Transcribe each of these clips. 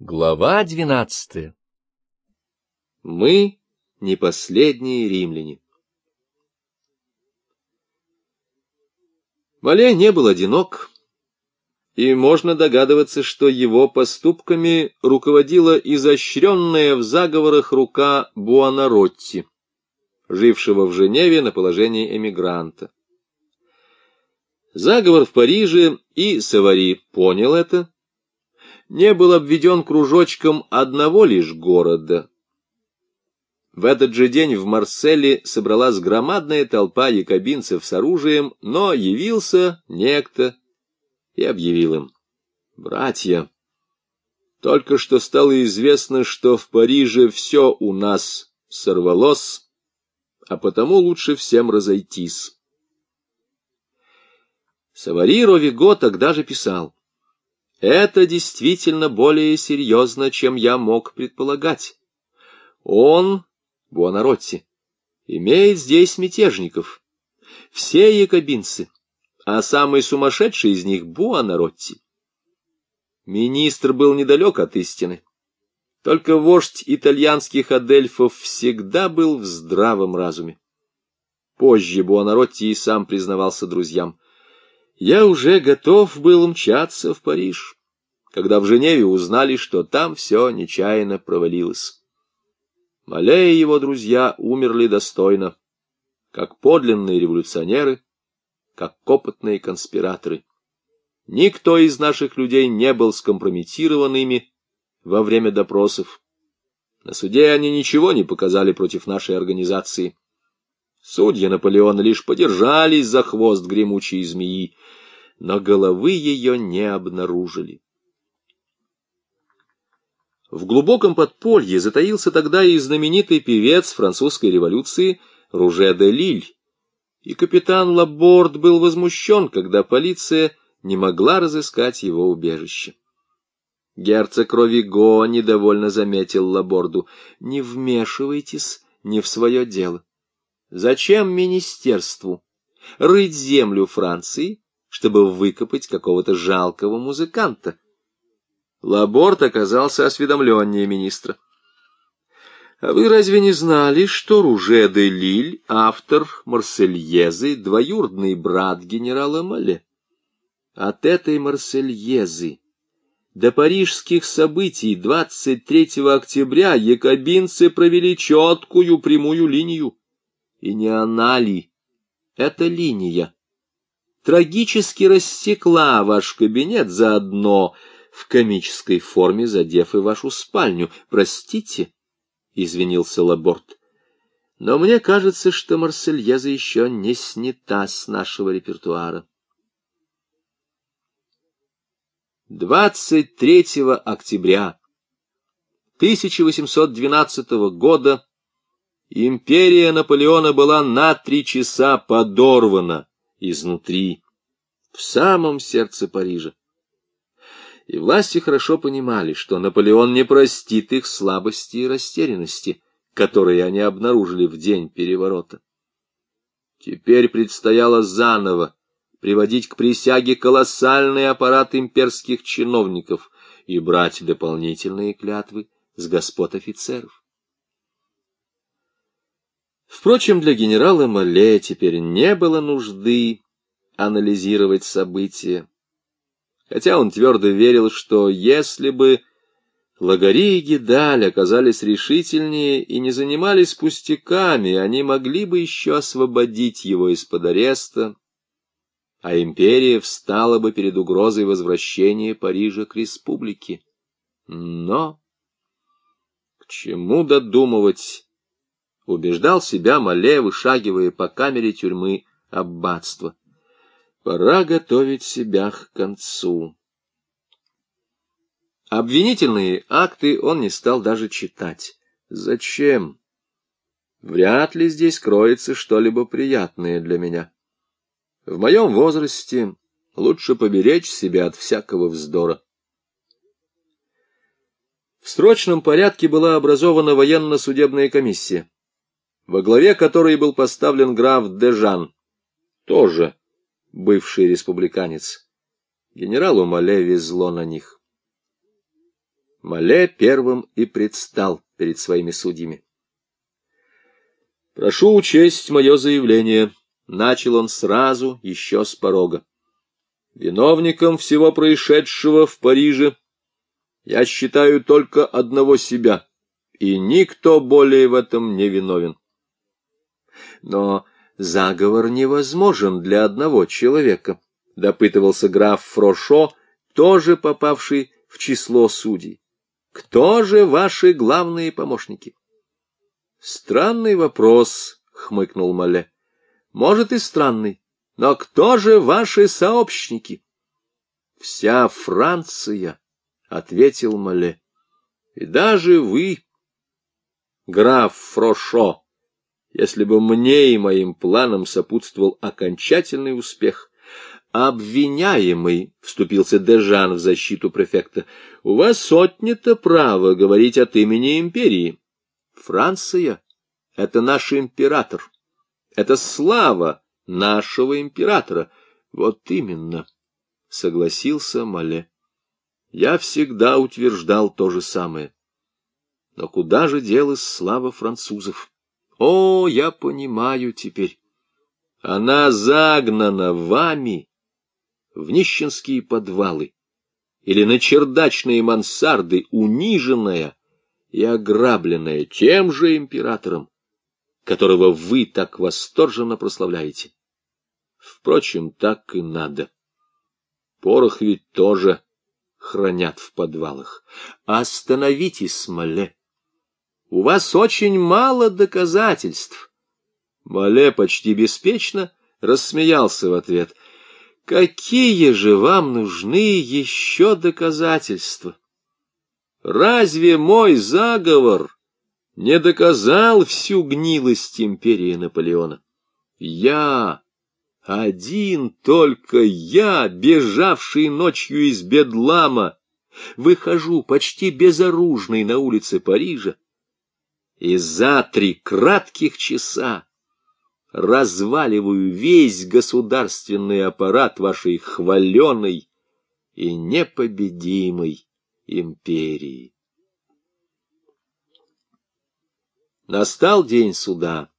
Глава двенадцатая Мы не последние римляне. Мале не был одинок, и можно догадываться, что его поступками руководила изощренная в заговорах рука Буонаротти, жившего в Женеве на положении эмигранта. Заговор в Париже, и Савари понял это, не был обведен кружочком одного лишь города. В этот же день в Марселе собралась громадная толпа якобинцев с оружием, но явился некто и объявил им. «Братья, только что стало известно, что в Париже все у нас сорвалось, а потому лучше всем разойтись». Савари Ровиго тогда же писал. Это действительно более серьезно, чем я мог предполагать. Он, Буонаротти, имеет здесь мятежников. Все якобинцы, а самый сумасшедший из них — Буонаротти. Министр был недалек от истины. Только вождь итальянских адельфов всегда был в здравом разуме. Позже Буонаротти и сам признавался друзьям. Я уже готов был мчаться в Париж, когда в Женеве узнали, что там все нечаянно провалилось. Мале и его друзья умерли достойно, как подлинные революционеры, как опытные конспираторы. Никто из наших людей не был скомпрометирован ими во время допросов. На суде они ничего не показали против нашей организации. Судьи Наполеона лишь подержались за хвост гремучей змеи, но головы ее не обнаружили. В глубоком подполье затаился тогда и знаменитый певец французской революции Руже де Лиль, и капитан Лаборд был возмущен, когда полиция не могла разыскать его убежище. Герцог Ровиго недовольно заметил Лаборду, «Не вмешивайтесь не в свое дело. Зачем министерству рыть землю Франции, чтобы выкопать какого-то жалкого музыканта. Лаборт оказался осведомленнее министра. А вы разве не знали, что Руже де Лиль, автор Марсельезы, двоюродный брат генерала Мале? От этой Марсельезы до парижских событий 23 октября якобинцы провели четкую прямую линию. И не она ли? Это линия трагически рассекла ваш кабинет заодно в комической форме, задев и вашу спальню. Простите, — извинился Лаборт, — но мне кажется, что Марсельеза еще не снята с нашего репертуара. 23 октября 1812 года империя Наполеона была на три часа подорвана изнутри, в самом сердце Парижа. И власти хорошо понимали, что Наполеон не простит их слабости и растерянности, которые они обнаружили в день переворота. Теперь предстояло заново приводить к присяге колоссальный аппарат имперских чиновников и брать дополнительные клятвы с господ офицеров. Впрочем, для генерала Мале теперь не было нужды анализировать события. Хотя он твердо верил, что если бы Лагари и Гидаль оказались решительнее и не занимались пустяками, они могли бы еще освободить его из-под ареста, а империя встала бы перед угрозой возвращения Парижа к республике. Но к чему додумывать? Убеждал себя Мале, вышагивая по камере тюрьмы аббатства. Пора готовить себя к концу. Обвинительные акты он не стал даже читать. Зачем? Вряд ли здесь кроется что-либо приятное для меня. В моем возрасте лучше поберечь себя от всякого вздора. В срочном порядке была образована военно-судебная комиссия во главе которой был поставлен граф Дежан, тоже бывший республиканец. Генералу Мале везло на них. Мале первым и предстал перед своими судьями. «Прошу учесть мое заявление», — начал он сразу, еще с порога. «Виновником всего происшедшего в Париже я считаю только одного себя, и никто более в этом не виновен». Но заговор невозможен для одного человека, — допытывался граф Фрошо, тоже попавший в число судей. Кто же ваши главные помощники? Странный вопрос, хмыкнул Мале. Может и странный, но кто же ваши сообщники? Вся Франция, ответил Мале. И даже вы, граф Фрошо, если бы мне и моим планам сопутствовал окончательный успех. «Обвиняемый», — вступился Дежан в защиту префекта, — «у вас отнято право говорить от имени империи. Франция — это наш император, это слава нашего императора. Вот именно», — согласился Мале. «Я всегда утверждал то же самое. Но куда же делась слава французов?» О, я понимаю теперь. Она загнана вами в нищенские подвалы или на чердачные мансарды, униженная и ограбленная тем же императором, которого вы так восторженно прославляете. Впрочем, так и надо. Порох ведь тоже хранят в подвалах. Остановитесь, Мале. У вас очень мало доказательств. Мале почти беспечно рассмеялся в ответ. Какие же вам нужны еще доказательства? Разве мой заговор не доказал всю гнилость империи Наполеона? Я, один только я, бежавший ночью из Бедлама, выхожу почти безоружный на улице Парижа, и за три кратких часа разваливаю весь государственный аппарат вашей хваленой и непобедимой империи. Настал день суда.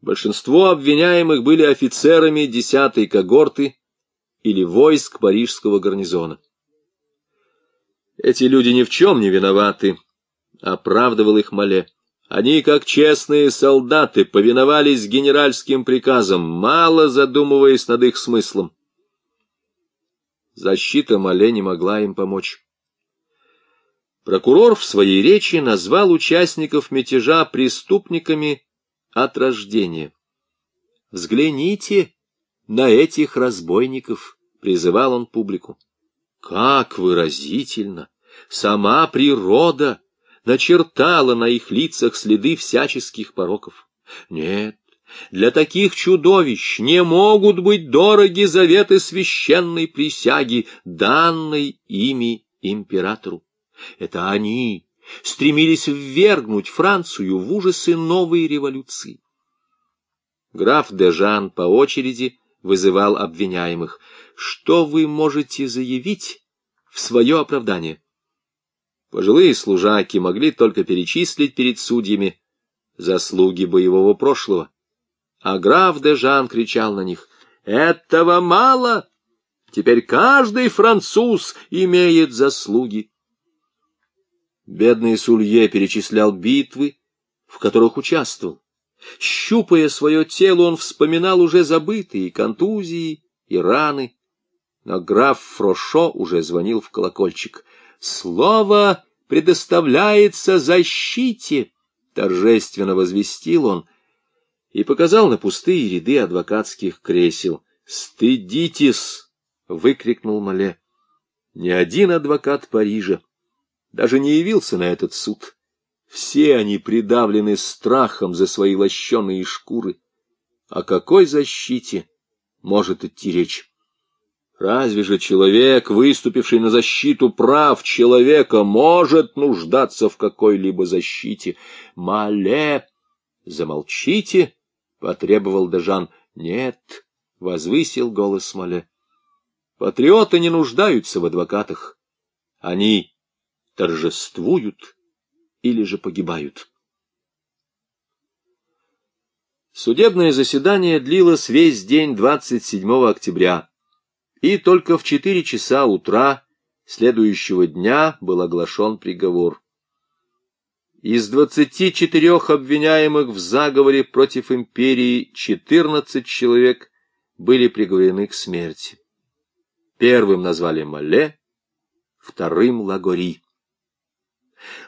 Большинство обвиняемых были офицерами десятой когорты или войск парижского гарнизона. Эти люди ни в чем не виноваты, оправдывал их Мале. Они, как честные солдаты, повиновались генеральским приказам, мало задумываясь над их смыслом. Защита Мале не могла им помочь. Прокурор в своей речи назвал участников мятежа преступниками от рождения. «Взгляните на этих разбойников», — призывал он публику. «Как выразительно! Сама природа!» Начертала на их лицах следы всяческих пороков. Нет, для таких чудовищ не могут быть дороги заветы священной присяги, данной ими императору. Это они стремились ввергнуть Францию в ужасы новой революции. Граф Дежан по очереди вызывал обвиняемых. Что вы можете заявить в свое оправдание? Пожилые служаки могли только перечислить перед судьями заслуги боевого прошлого. А граф де Жан кричал на них, «Этого мало! Теперь каждый француз имеет заслуги!» Бедный Сулье перечислял битвы, в которых участвовал. Щупая свое тело, он вспоминал уже забытые контузии и раны. Но граф Фрошо уже звонил в колокольчик. «Слово предоставляется защите!» — торжественно возвестил он и показал на пустые ряды адвокатских кресел. «Стыдитесь!» — выкрикнул Мале. Ни один адвокат Парижа даже не явился на этот суд. Все они придавлены страхом за свои лощеные шкуры. О какой защите может идти речь? Разве же человек, выступивший на защиту прав человека, может нуждаться в какой-либо защите? Мале! Замолчите! — потребовал Дежан. Нет, — возвысил голос Мале. Патриоты не нуждаются в адвокатах. Они торжествуют или же погибают. Судебное заседание длилось весь день 27 октября, и только в 4 часа утра следующего дня был оглашен приговор. Из 24 обвиняемых в заговоре против империи 14 человек были приговорены к смерти. Первым назвали Мале, вторым — Лагори.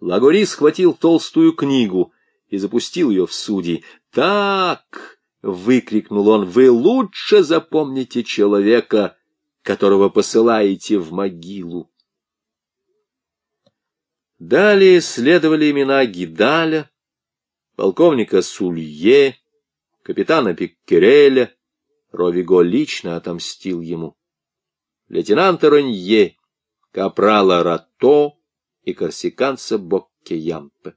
Лагори схватил толстую книгу и запустил ее в судей. «Так!» — выкрикнул он. «Вы лучше запомните человека, которого посылаете в могилу». Далее следовали имена Гидаля, полковника Сулье, капитана Пиккереля. Ровиго лично отомстил ему. Лейтенанта Ронье, капрала Рато и корсиканца Боккеямпе.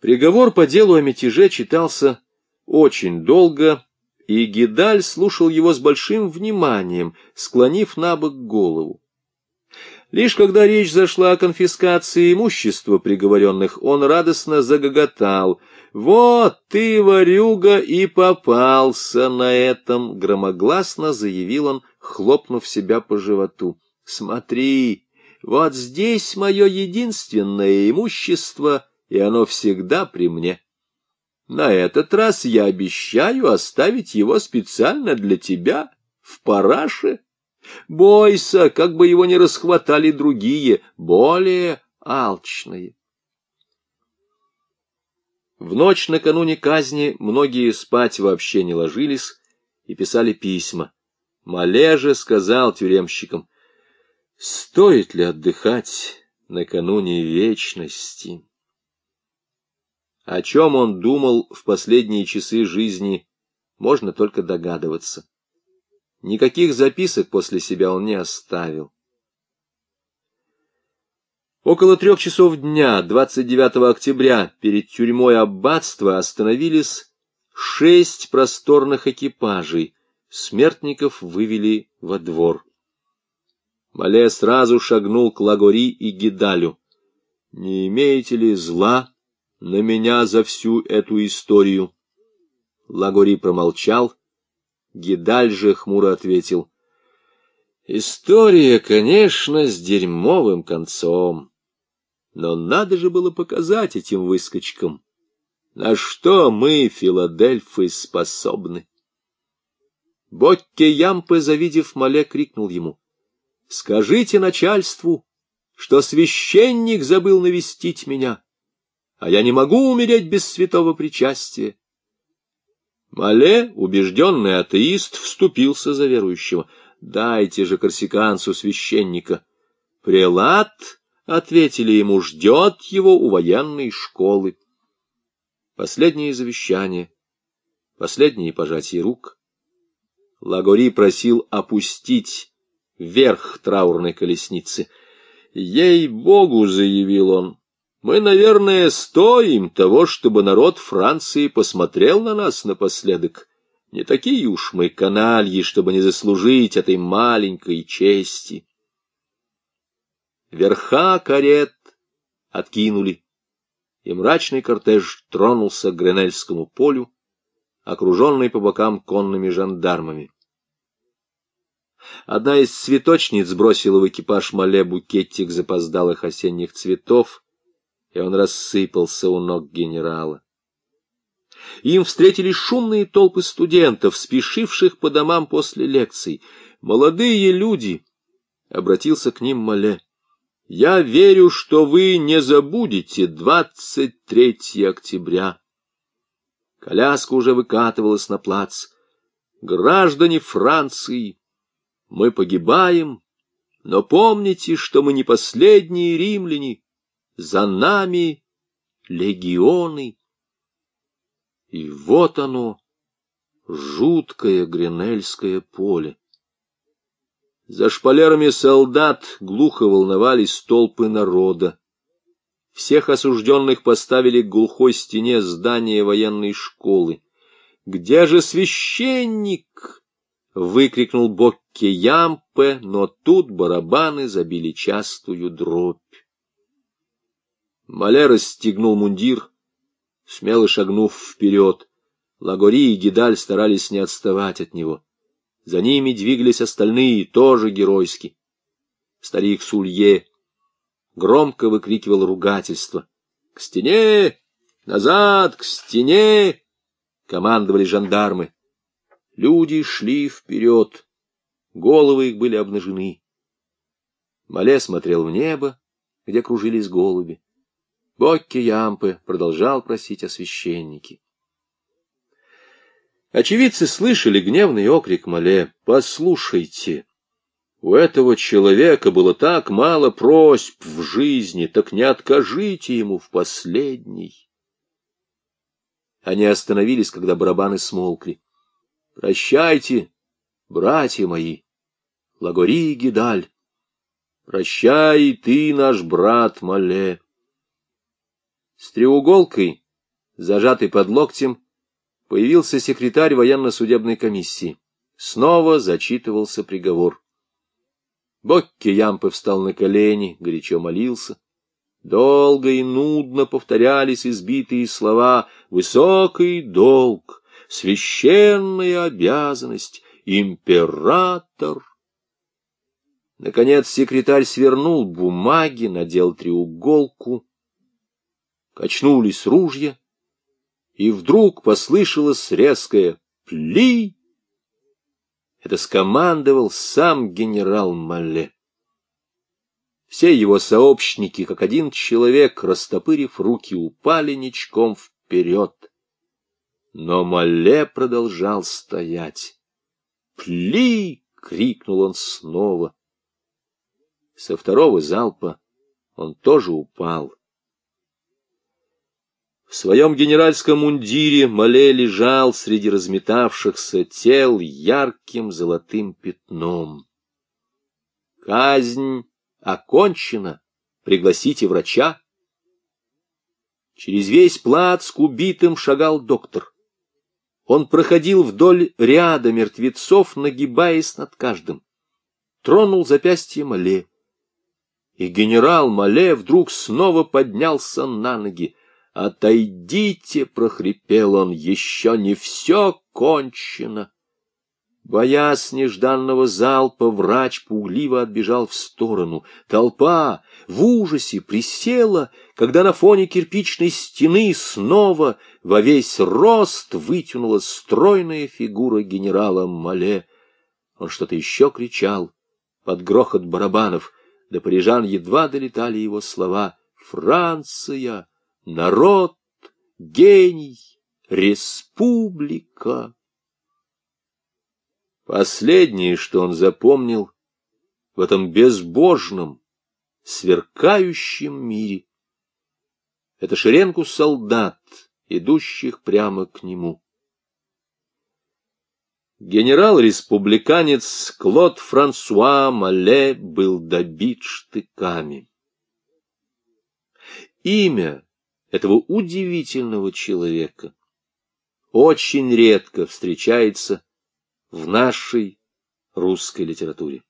Приговор по делу о мятеже читался очень долго, и Гидаль слушал его с большим вниманием, склонив на бок голову. Лишь когда речь зашла о конфискации имущества приговоренных, он радостно загоготал. «Вот ты, ворюга, и попался на этом!» — громогласно заявил он, хлопнув себя по животу. «Смотри, вот здесь мое единственное имущество, и оно всегда при мне. На этот раз я обещаю оставить его специально для тебя в параше». Бойся, как бы его не расхватали другие, более алчные. В ночь накануне казни многие спать вообще не ложились и писали письма. Малеже сказал тюремщикам, стоит ли отдыхать накануне вечности? О чем он думал в последние часы жизни, можно только догадываться. Никаких записок после себя он не оставил. Около трех часов дня, 29 октября, перед тюрьмой аббатства остановились шесть просторных экипажей. Смертников вывели во двор. Мале сразу шагнул к Лагори и Гидалю. «Не имеете ли зла на меня за всю эту историю?» Лагори промолчал Гидаль же хмуро ответил. История, конечно, с дерьмовым концом. Но надо же было показать этим выскочкам, на что мы, Филадельфы, способны. Бокке Ямпе, завидев Мале, крикнул ему. — Скажите начальству, что священник забыл навестить меня, а я не могу умереть без святого причастия. Мале, убежденный атеист, вступился за верующего. «Дайте же корсиканцу священника». «Прелат», — ответили ему, — «ждет его у военной школы». Последнее завещание, последние пожатия рук. Лагори просил опустить верх траурной колесницы. «Ей-богу», — заявил он, мы, наверное, стоим того, чтобы народ Франции посмотрел на нас напоследок. Не такие уж мы канальи, чтобы не заслужить этой маленькой чести. Верха карет откинули, и мрачный кортеж тронулся к Гренельскому полю, окруженный по бокам конными жандармами. Одна из цветочниц бросила в экипаж Мале букетик запоздалых осенних цветов, и он рассыпался у ног генерала. Им встретили шумные толпы студентов, спешивших по домам после лекций. «Молодые люди!» — обратился к ним Мале. «Я верю, что вы не забудете 23 октября». Коляска уже выкатывалась на плац. «Граждане Франции, мы погибаем, но помните, что мы не последние римляне» за нами легионы. И вот оно, жуткое Гренельское поле. За шпалерами солдат глухо волновались толпы народа. Всех осужденных поставили к глухой стене здания военной школы. «Где же священник?» — выкрикнул Бокке Ямпе, но тут барабаны забили частую дробь. Мале расстегнул мундир, смело шагнув вперед. Лагори и Гидаль старались не отставать от него. За ними двигались остальные, тоже геройски. Старик Сулье громко выкрикивал ругательство. — К стене! Назад! К стене! — командовали жандармы. Люди шли вперед. Головы их были обнажены. Мале смотрел в небо, где кружились голуби. Бокки Ямпы продолжал просить о священнике. Очевидцы слышали гневный окрик Мале «Послушайте!» У этого человека было так мало просьб в жизни, так не откажите ему в последней. Они остановились, когда барабаны смолкли. Прощайте, братья мои, Лагори и Гидаль. Прощай ты, наш брат Мале. С треуголкой, зажатой под локтем, появился секретарь военно-судебной комиссии. Снова зачитывался приговор. Бокки Ямпы встал на колени, горячо молился. Долго и нудно повторялись избитые слова «высокий долг», «священная обязанность», «император». Наконец секретарь свернул бумаги, надел треуголку, качнулись ружья, и вдруг послышалось резкое «Пли!». Это скомандовал сам генерал Мале. Все его сообщники, как один человек, растопырив руки, упали ничком вперед. Но Мале продолжал стоять. «Пли!» — крикнул он снова. Со второго залпа он тоже упал. В своем генеральском мундире Мале лежал среди разметавшихся тел ярким золотым пятном. Казнь окончена, пригласите врача. Через весь плац к убитым шагал доктор. Он проходил вдоль ряда мертвецов, нагибаясь над каждым. Тронул запястье Мале. И генерал Мале вдруг снова поднялся на ноги. «Отойдите!» — прохрипел он, — «еще не все кончено!» Боясь нежданного залпа, врач пугливо отбежал в сторону. Толпа в ужасе присела, когда на фоне кирпичной стены снова во весь рост вытянула стройная фигура генерала Мале. Он что-то еще кричал под грохот барабанов, до парижан едва долетали его слова «Франция!» Народ, гений, республика. Последнее, что он запомнил в этом безбожном, сверкающем мире, это шеренку солдат, идущих прямо к нему. Генерал-республиканец Клод Франсуа Мале был добит штыками. Имя этого удивительного человека очень редко встречается в нашей русской литературе.